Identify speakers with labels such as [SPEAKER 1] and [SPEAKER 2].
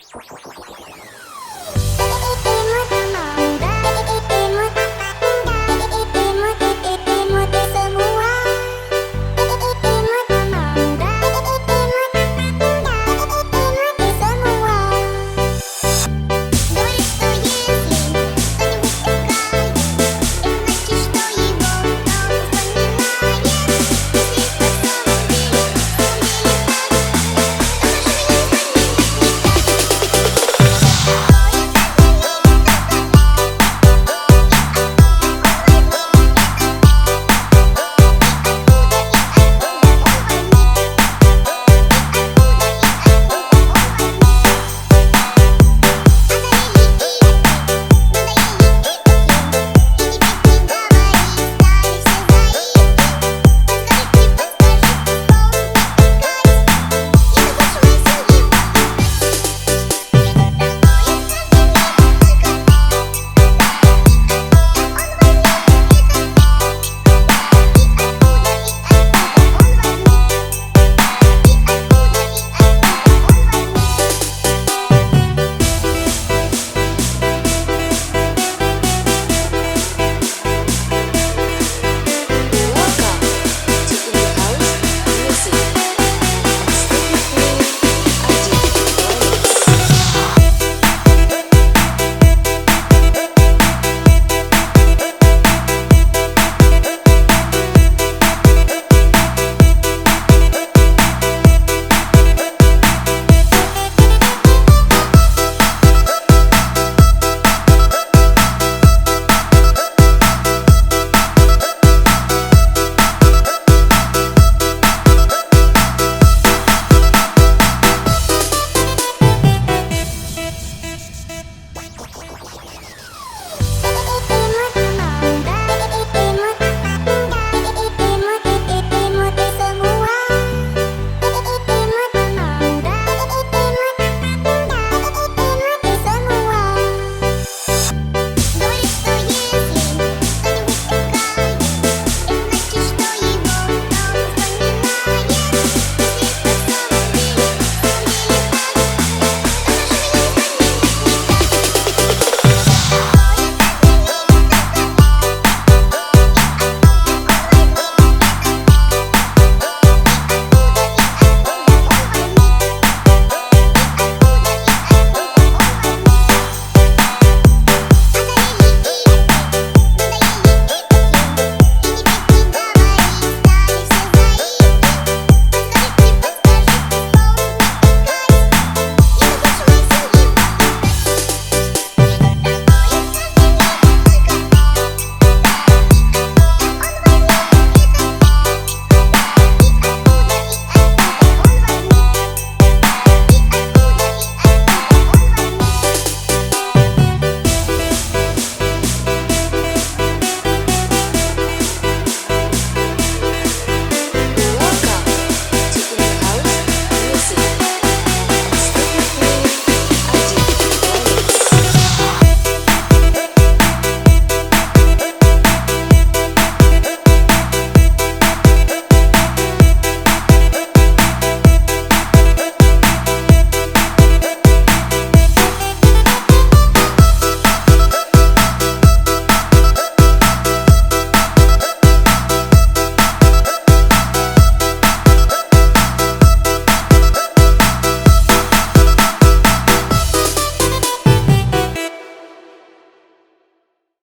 [SPEAKER 1] you